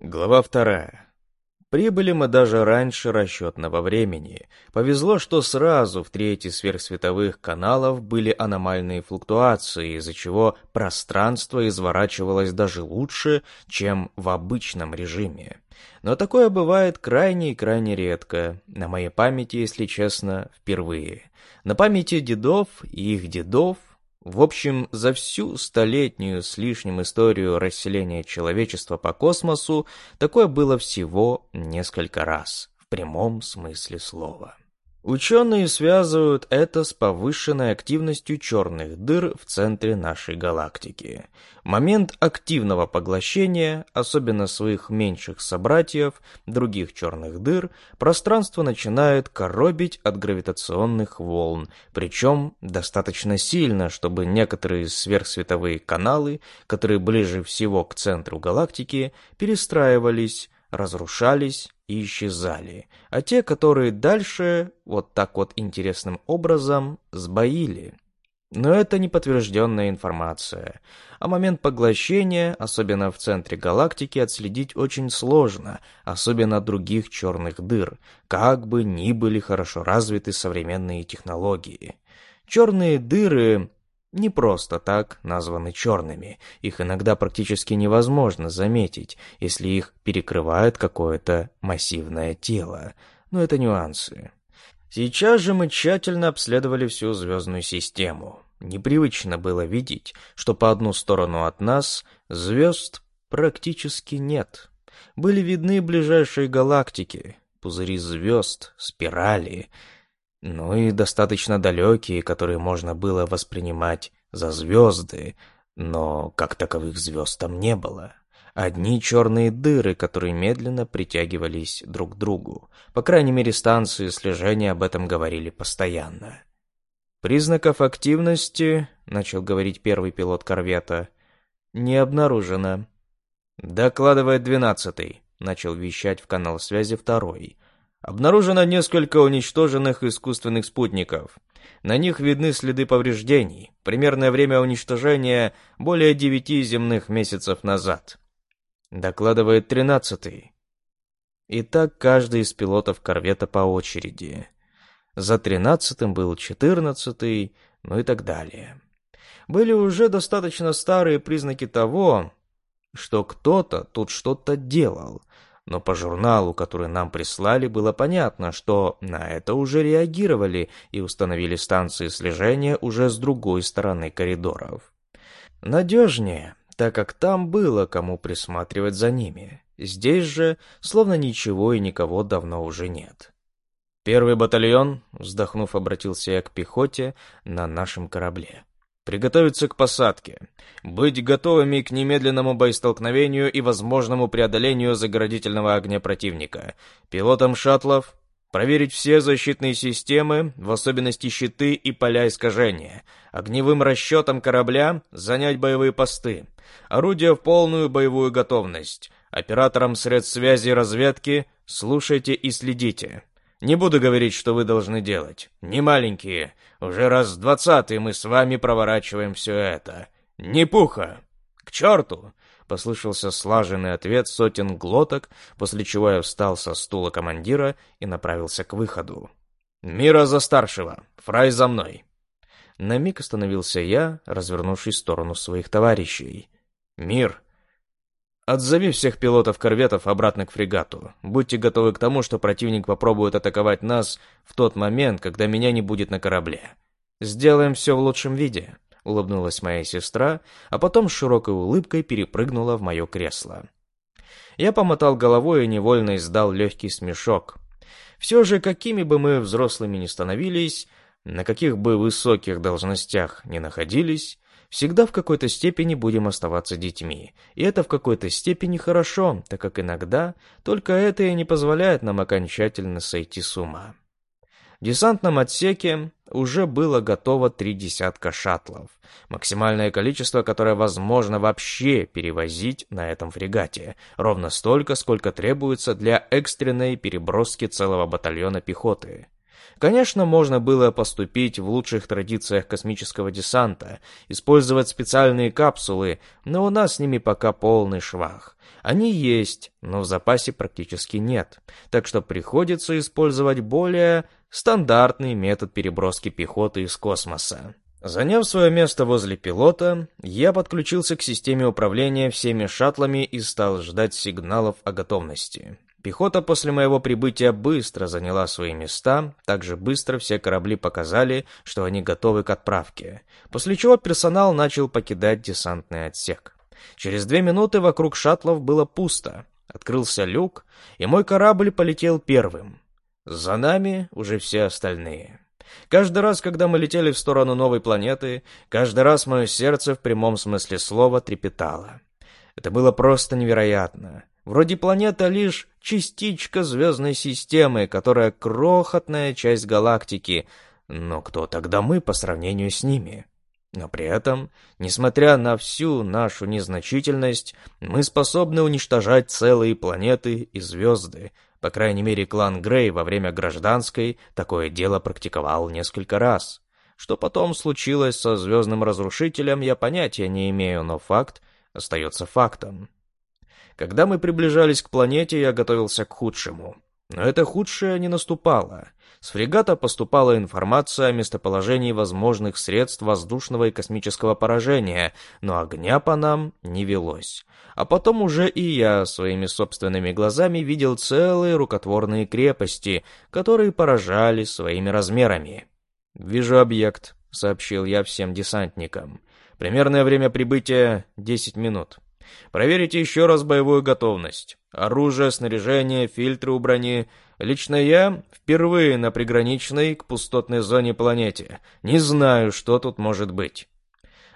Глава вторая. Прибыли мы даже раньше расчетного времени. Повезло, что сразу в трети сверхсветовых каналов были аномальные флуктуации, из-за чего пространство изворачивалось даже лучше, чем в обычном режиме. Но такое бывает крайне и крайне редко. На моей памяти, если честно, впервые. На памяти дедов и их дедов в общем, за всю столетнюю с лишним историю расселения человечества по космосу такое было всего несколько раз, в прямом смысле слова. Ученые связывают это с повышенной активностью черных дыр в центре нашей галактики. Момент активного поглощения, особенно своих меньших собратьев, других черных дыр, пространство начинает коробить от гравитационных волн, причем достаточно сильно, чтобы некоторые сверхсветовые каналы, которые ближе всего к центру галактики, перестраивались, разрушались и исчезали, а те, которые дальше вот так вот интересным образом сбоили. Но это не подтвержденная информация. А момент поглощения, особенно в центре галактики, отследить очень сложно, особенно других черных дыр, как бы ни были хорошо развиты современные технологии. Черные дыры не просто так названы черными. Их иногда практически невозможно заметить, если их перекрывает какое-то массивное тело. Но это нюансы. Сейчас же мы тщательно обследовали всю звездную систему. Непривычно было видеть, что по одну сторону от нас звезд практически нет. Были видны ближайшие галактики, пузыри звезд, спирали, ну и достаточно далекие, которые можно было воспринимать за звезды, но как таковых звезд там не было. Одни черные дыры, которые медленно притягивались друг к другу. По крайней мере, станции слежения об этом говорили постоянно. «Признаков активности», — начал говорить первый пилот корвета, — «не обнаружено». «Докладывает двенадцатый», — начал вещать в канал связи второй — Обнаружено несколько уничтоженных искусственных спутников. На них видны следы повреждений. Примерное время уничтожения более девяти земных месяцев назад. Докладывает тринадцатый. И так каждый из пилотов корвета по очереди. За тринадцатым был четырнадцатый, ну и так далее. Были уже достаточно старые признаки того, что кто-то тут что-то делал, но по журналу, который нам прислали, было понятно, что на это уже реагировали и установили станции слежения уже с другой стороны коридоров. Надежнее, так как там было кому присматривать за ними. Здесь же словно ничего и никого давно уже нет. «Первый батальон», — вздохнув, обратился я к пехоте на нашем корабле. Приготовиться к посадке. Быть готовыми к немедленному боестолкновению и возможному преодолению заградительного огня противника. Пилотам шаттлов проверить все защитные системы, в особенности щиты и поля искажения. Огневым расчетам корабля занять боевые посты. Орудия в полную боевую готовность. Операторам средств связи и разведки слушайте и следите. Не буду говорить, что вы должны делать. Не маленькие. Уже раз двадцатый мы с вами проворачиваем все это. Не пуха. К черту!» Послышался слаженный ответ сотен глоток, после чего я встал со стула командира и направился к выходу. «Мира за старшего! Фрай за мной!» На миг остановился я, развернувшись в сторону своих товарищей. «Мир!» Отзови всех пилотов корветов обратно к фрегату. Будьте готовы к тому, что противник попробует атаковать нас в тот момент, когда меня не будет на корабле. Сделаем все в лучшем виде, улыбнулась моя сестра, а потом с широкой улыбкой перепрыгнула в мое кресло. Я помотал головой и невольно издал легкий смешок. Все же, какими бы мы взрослыми ни становились, на каких бы высоких должностях ни находились, всегда в какой-то степени будем оставаться детьми. И это в какой-то степени хорошо, так как иногда только это и не позволяет нам окончательно сойти с ума. В десантном отсеке уже было готово три десятка шаттлов. Максимальное количество, которое возможно вообще перевозить на этом фрегате. Ровно столько, сколько требуется для экстренной переброски целого батальона пехоты. Конечно, можно было поступить в лучших традициях космического десанта, использовать специальные капсулы, но у нас с ними пока полный швах. Они есть, но в запасе практически нет, так что приходится использовать более стандартный метод переброски пехоты из космоса. Заняв свое место возле пилота, я подключился к системе управления всеми шаттлами и стал ждать сигналов о готовности. Пехота после моего прибытия быстро заняла свои места, также быстро все корабли показали, что они готовы к отправке, после чего персонал начал покидать десантный отсек. Через две минуты вокруг шаттлов было пусто, открылся люк, и мой корабль полетел первым. За нами уже все остальные. Каждый раз, когда мы летели в сторону новой планеты, каждый раз мое сердце в прямом смысле слова трепетало. Это было просто невероятно. Вроде планета лишь частичка звездной системы, которая крохотная часть галактики. Но кто тогда мы по сравнению с ними? Но при этом, несмотря на всю нашу незначительность, мы способны уничтожать целые планеты и звезды, по крайней мере, клан Грей во время гражданской такое дело практиковал несколько раз. Что потом случилось со Звездным Разрушителем, я понятия не имею, но факт остается фактом. Когда мы приближались к планете, я готовился к худшему. Но это худшее не наступало. С фрегата поступала информация о местоположении возможных средств воздушного и космического поражения, но огня по нам не велось. А потом уже и я своими собственными глазами видел целые рукотворные крепости, которые поражали своими размерами. «Вижу объект», — сообщил я всем десантникам. «Примерное время прибытия — 10 минут». Проверите еще раз боевую готовность. Оружие, снаряжение, фильтры у брони. Лично я впервые на приграничной к пустотной зоне планете. Не знаю, что тут может быть.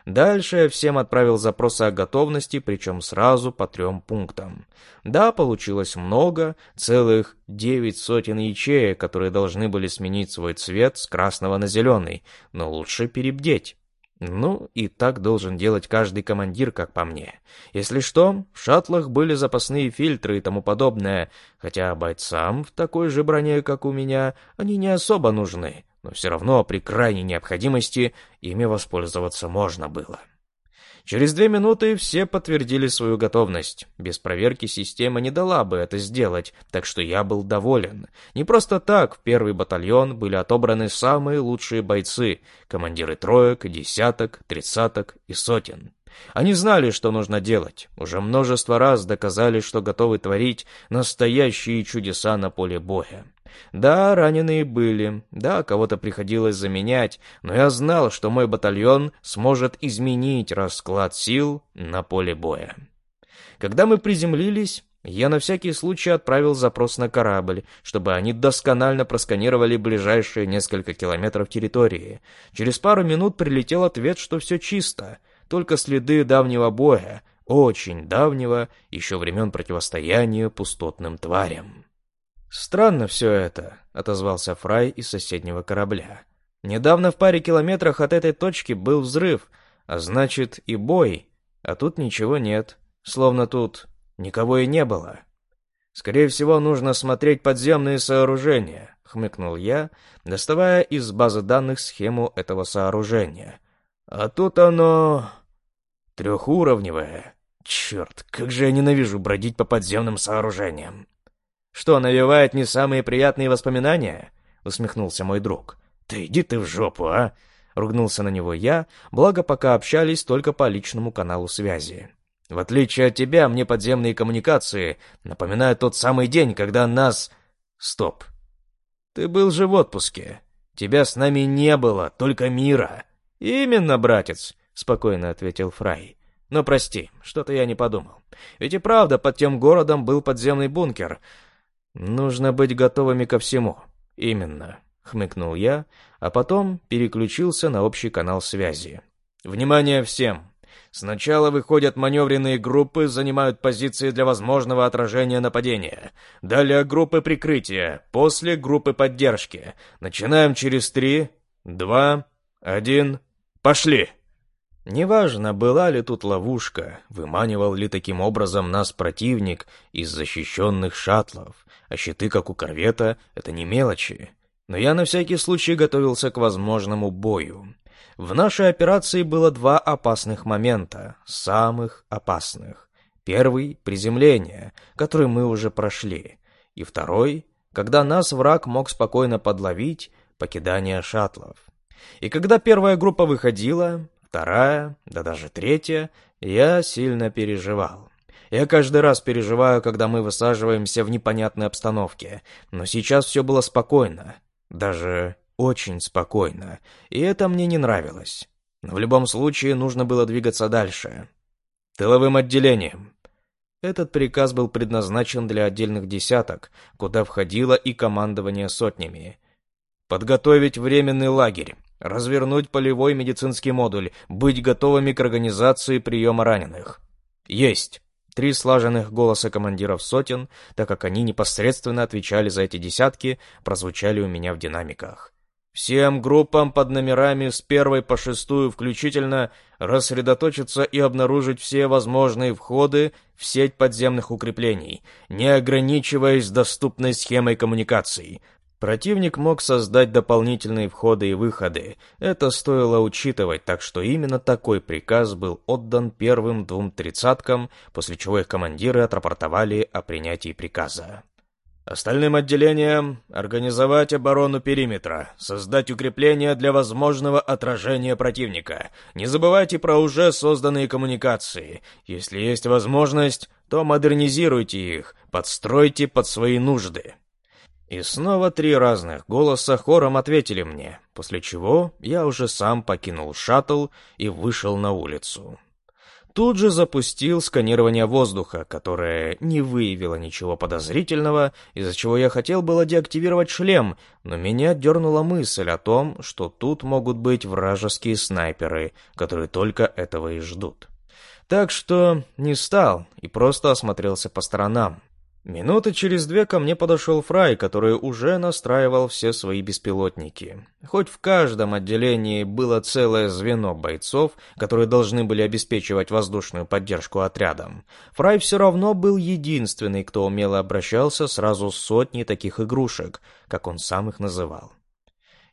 Дальше я всем отправил запросы о готовности, причем сразу по трем пунктам. Да, получилось много, целых девять сотен ячеек, которые должны были сменить свой цвет с красного на зеленый, но лучше перебдеть. Ну, и так должен делать каждый командир, как по мне. Если что, в шаттлах были запасные фильтры и тому подобное, хотя бойцам в такой же броне, как у меня, они не особо нужны, но все равно при крайней необходимости ими воспользоваться можно было. Через две минуты все подтвердили свою готовность. Без проверки система не дала бы это сделать, так что я был доволен. Не просто так в первый батальон были отобраны самые лучшие бойцы, командиры троек, десяток, тридцаток и сотен. Они знали, что нужно делать. Уже множество раз доказали, что готовы творить настоящие чудеса на поле боя. Да, раненые были, да, кого-то приходилось заменять, но я знал, что мой батальон сможет изменить расклад сил на поле боя. Когда мы приземлились, я на всякий случай отправил запрос на корабль, чтобы они досконально просканировали ближайшие несколько километров территории. Через пару минут прилетел ответ, что все чисто, только следы давнего боя, очень давнего, еще времен противостояния пустотным тварям. «Странно все это», — отозвался Фрай из соседнего корабля. «Недавно в паре километрах от этой точки был взрыв, а значит и бой, а тут ничего нет, словно тут никого и не было». «Скорее всего, нужно смотреть подземные сооружения», — хмыкнул я, доставая из базы данных схему этого сооружения. «А тут оно... трехуровневое. Черт, как же я ненавижу бродить по подземным сооружениям!» «Что, навевает не самые приятные воспоминания?» — усмехнулся мой друг. «Да иди ты в жопу, а!» — ругнулся на него я, благо пока общались только по личному каналу связи. «В отличие от тебя, мне подземные коммуникации напоминают тот самый день, когда нас...» «Стоп. Ты был же в отпуске. Тебя с нами не было, только мира». «Именно, братец», — спокойно ответил Фрай. «Но прости, что-то я не подумал. Ведь и правда, под тем городом был подземный бункер, «Нужно быть готовыми ко всему». «Именно», — хмыкнул я, а потом переключился на общий канал связи. «Внимание всем! Сначала выходят маневренные группы, занимают позиции для возможного отражения нападения. Далее группы прикрытия, после группы поддержки. Начинаем через три, два, один, пошли!» Неважно, была ли тут ловушка, выманивал ли таким образом нас противник из защищенных шаттлов, а щиты, как у корвета, это не мелочи. но я на всякий случай готовился к возможному бою. В нашей операции было два опасных момента, самых опасных. Первый — приземление, который мы уже прошли. И второй — когда нас враг мог спокойно подловить, покидание шаттлов. И когда первая группа выходила, вторая, да даже третья, я сильно переживал. Я каждый раз переживаю, когда мы высаживаемся в непонятной обстановке, но сейчас все было спокойно, даже очень спокойно, и это мне не нравилось. Но в любом случае нужно было двигаться дальше. Тыловым отделением. Этот приказ был предназначен для отдельных десяток, куда входило и командование сотнями. Подготовить временный лагерь, развернуть полевой медицинский модуль, быть готовыми к организации приема раненых. Есть. Три слаженных голоса командиров сотен, так как они непосредственно отвечали за эти десятки, прозвучали у меня в динамиках. Всем группам под номерами с первой по шестую включительно рассредоточиться и обнаружить все возможные входы в сеть подземных укреплений, не ограничиваясь доступной схемой коммуникаций. Противник мог создать дополнительные входы и выходы. Это стоило учитывать, так что именно такой приказ был отдан первым двум тридцаткам, после чего их командиры отрапортовали о принятии приказа. Остальным отделениям организовать оборону периметра, создать укрепления для возможного отражения противника. Не забывайте про уже созданные коммуникации. Если есть возможность, то модернизируйте их, подстройте под свои нужды. И снова три разных голоса хором ответили мне, после чего я уже сам покинул шаттл и вышел на улицу. Тут же запустил сканирование воздуха, которое не выявило ничего подозрительного, из-за чего я хотел было деактивировать шлем, но меня дернула мысль о том, что тут могут быть вражеские снайперы, которые только этого и ждут. Так что не стал и просто осмотрелся по сторонам. Минуты через две ко мне подошел Фрай, который уже настраивал все свои беспилотники. Хоть в каждом отделении было целое звено бойцов, которые должны были обеспечивать воздушную поддержку отрядам, Фрай все равно был единственный, кто умело обращался сразу с сотней таких игрушек, как он сам их называл.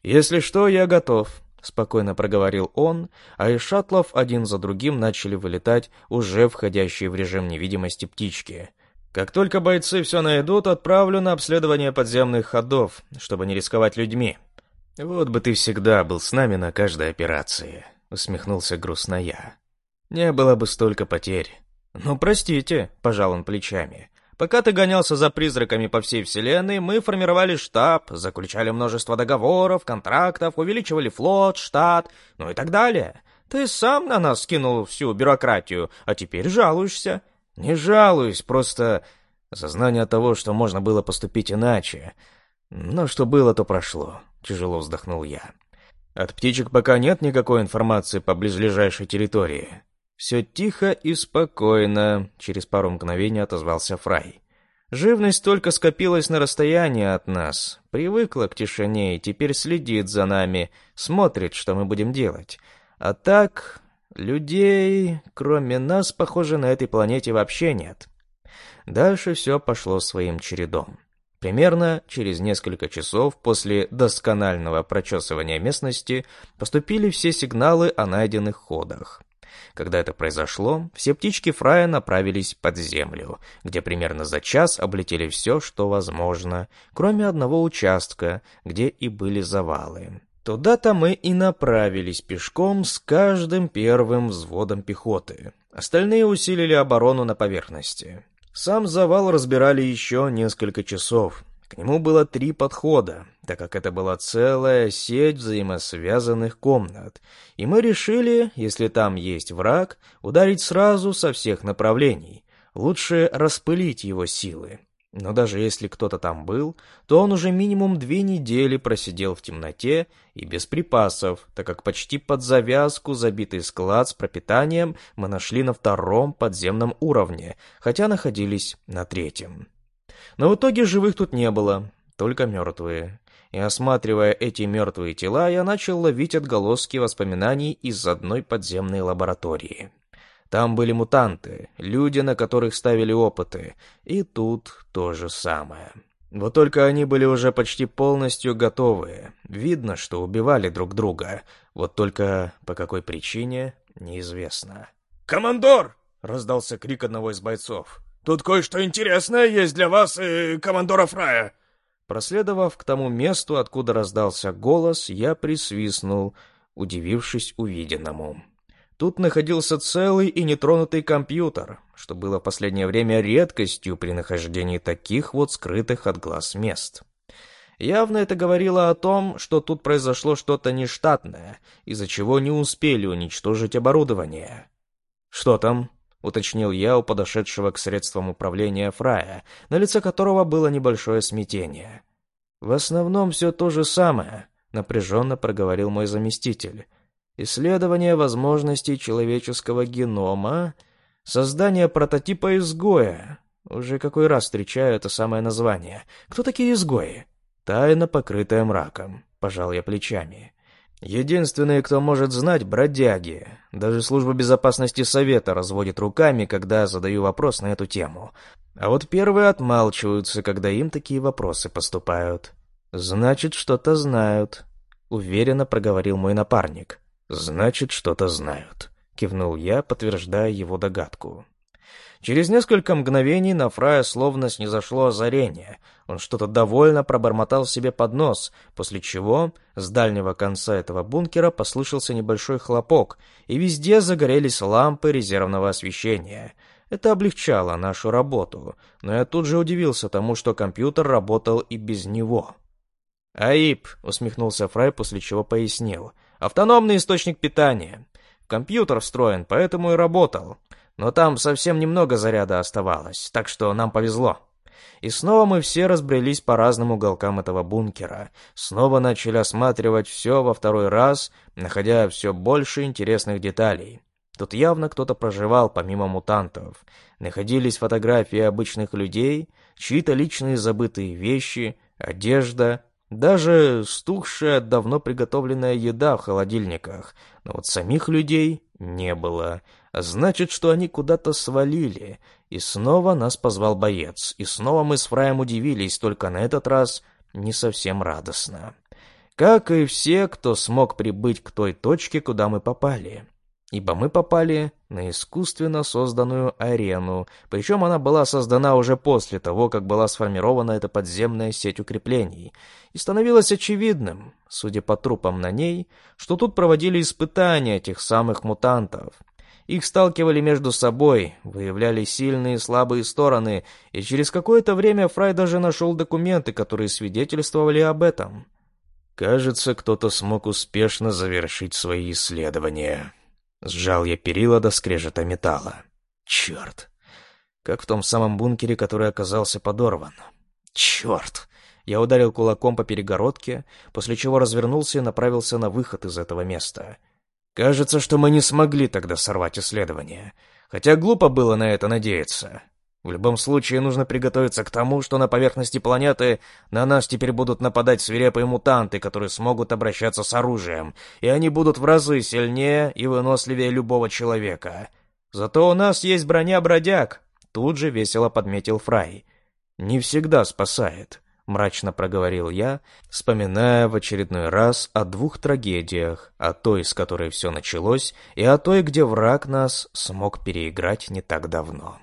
«Если что, я готов», — спокойно проговорил он, а из шаттлов один за другим начали вылетать уже входящие в режим невидимости птички — как только бойцы все найдут, отправлю на обследование подземных ходов, чтобы не рисковать людьми. Вот бы ты всегда был с нами на каждой операции, усмехнулся грустно я. Не было бы столько потерь. Ну, простите, пожал он плечами. Пока ты гонялся за призраками по всей вселенной, мы формировали штаб, заключали множество договоров, контрактов, увеличивали флот, штат, ну и так далее. Ты сам на нас скинул всю бюрократию, а теперь жалуешься. Не жалуюсь, просто сознание того, что можно было поступить иначе. Но что было, то прошло. Тяжело вздохнул я. От птичек пока нет никакой информации по близлежащей территории. Все тихо и спокойно, через пару мгновений отозвался Фрай. Живность только скопилась на расстоянии от нас, привыкла к тишине и теперь следит за нами, смотрит, что мы будем делать. А так, Людей, кроме нас, похоже, на этой планете вообще нет. Дальше все пошло своим чередом. Примерно через несколько часов после досконального прочесывания местности поступили все сигналы о найденных ходах. Когда это произошло, все птички Фрая направились под землю, где примерно за час облетели все, что возможно, кроме одного участка, где и были завалы. Туда-то мы и направились пешком с каждым первым взводом пехоты. Остальные усилили оборону на поверхности. Сам завал разбирали еще несколько часов. К нему было три подхода, так как это была целая сеть взаимосвязанных комнат. И мы решили, если там есть враг, ударить сразу со всех направлений. Лучше распылить его силы. Но даже если кто-то там был, то он уже минимум две недели просидел в темноте и без припасов, так как почти под завязку забитый склад с пропитанием мы нашли на втором подземном уровне, хотя находились на третьем. Но в итоге живых тут не было, только мертвые. И осматривая эти мертвые тела, я начал ловить отголоски воспоминаний из одной подземной лаборатории. Там были мутанты, люди, на которых ставили опыты. И тут то же самое. Вот только они были уже почти полностью готовы. Видно, что убивали друг друга. Вот только по какой причине, неизвестно. «Командор!» — раздался крик одного из бойцов. «Тут кое-что интересное есть для вас и командора Фрая!» Проследовав к тому месту, откуда раздался голос, я присвистнул, удивившись увиденному. Тут находился целый и нетронутый компьютер, что было в последнее время редкостью при нахождении таких вот скрытых от глаз мест. Явно это говорило о том, что тут произошло что-то нештатное, из-за чего не успели уничтожить оборудование. «Что там?» — уточнил я у подошедшего к средствам управления Фрая, на лице которого было небольшое смятение. «В основном все то же самое», — напряженно проговорил мой заместитель. Исследование возможностей человеческого генома, создание прототипа изгоя. Уже какой раз встречаю это самое название. Кто такие изгои? Тайна, покрытая мраком. Пожал я плечами. Единственные, кто может знать, бродяги. Даже служба безопасности Совета разводит руками, когда задаю вопрос на эту тему. А вот первые отмалчиваются, когда им такие вопросы поступают. Значит, что-то знают. Уверенно проговорил мой напарник. «Значит, что-то знают», — кивнул я, подтверждая его догадку. Через несколько мгновений на Фрая словно снизошло озарение. Он что-то довольно пробормотал себе под нос, после чего с дальнего конца этого бункера послышался небольшой хлопок, и везде загорелись лампы резервного освещения. Это облегчало нашу работу, но я тут же удивился тому, что компьютер работал и без него. «Аип», — усмехнулся Фрай, после чего пояснил — Автономный источник питания. Компьютер встроен, поэтому и работал. Но там совсем немного заряда оставалось, так что нам повезло. И снова мы все разбрелись по разным уголкам этого бункера. Снова начали осматривать все во второй раз, находя все больше интересных деталей. Тут явно кто-то проживал помимо мутантов. Находились фотографии обычных людей, чьи-то личные забытые вещи, одежда, даже стухшая, давно приготовленная еда в холодильниках. Но вот самих людей не было. Значит, что они куда-то свалили. И снова нас позвал боец. И снова мы с Фраем удивились, только на этот раз не совсем радостно. Как и все, кто смог прибыть к той точке, куда мы попали ибо мы попали на искусственно созданную арену, причем она была создана уже после того, как была сформирована эта подземная сеть укреплений, и становилось очевидным, судя по трупам на ней, что тут проводили испытания этих самых мутантов. Их сталкивали между собой, выявляли сильные и слабые стороны, и через какое-то время Фрай даже нашел документы, которые свидетельствовали об этом. Кажется, кто-то смог успешно завершить свои исследования. Сжал я перила до скрежета металла. Черт. Как в том самом бункере, который оказался подорван. Черт. Я ударил кулаком по перегородке, после чего развернулся и направился на выход из этого места. Кажется, что мы не смогли тогда сорвать исследование. Хотя глупо было на это надеяться. В любом случае, нужно приготовиться к тому, что на поверхности планеты на нас теперь будут нападать свирепые мутанты, которые смогут обращаться с оружием, и они будут в разы сильнее и выносливее любого человека. Зато у нас есть броня-бродяг, тут же весело подметил Фрай. Не всегда спасает, мрачно проговорил я, вспоминая в очередной раз о двух трагедиях, о той, с которой все началось, и о той, где враг нас смог переиграть не так давно.